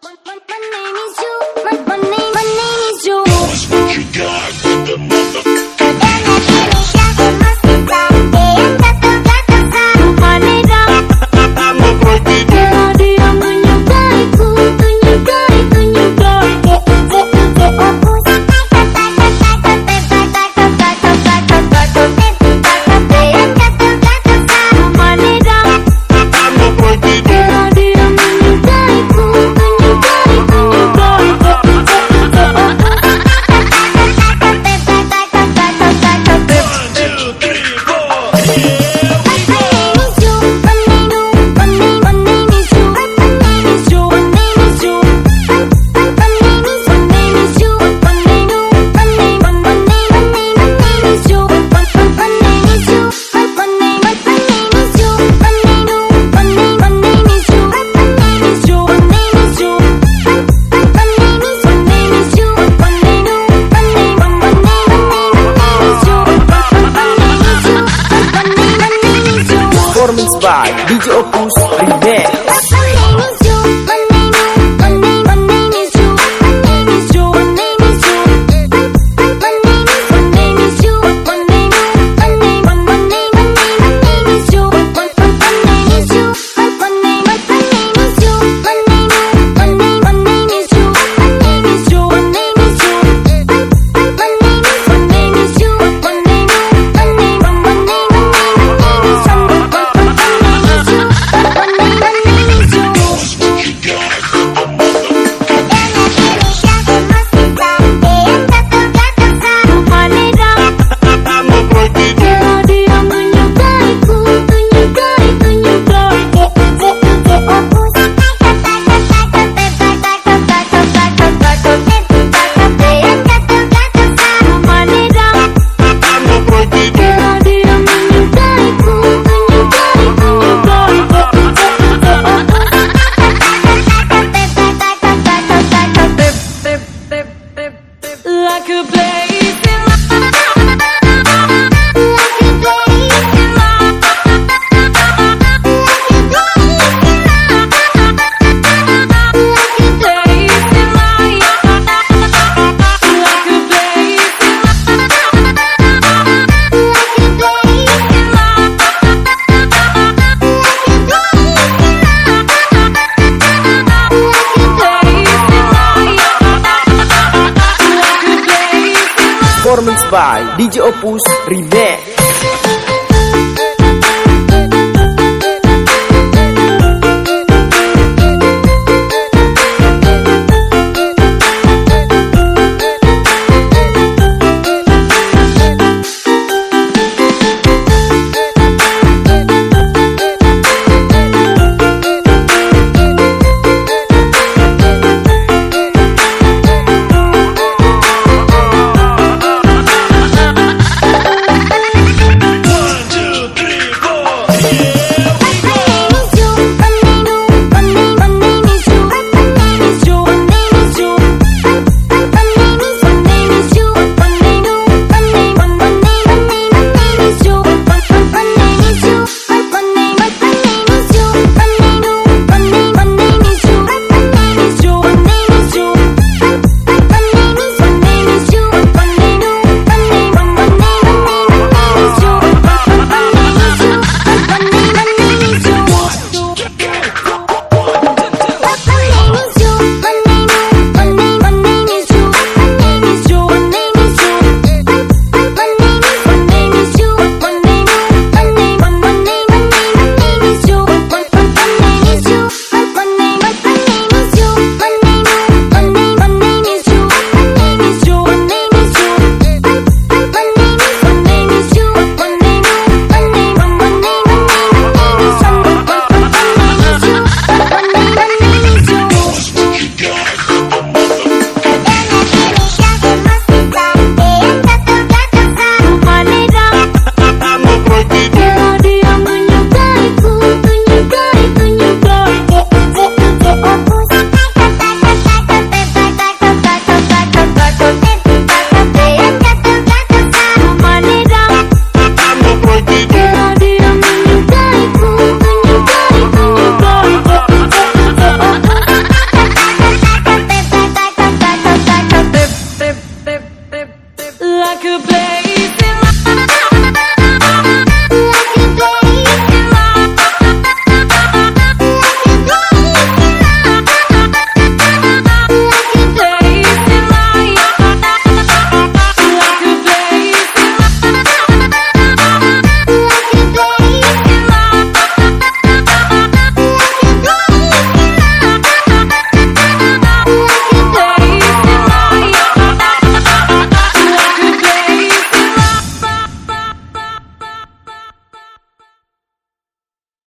My, my, my, name is you. My, my by DJ Oku could play. by DJ Opus Remix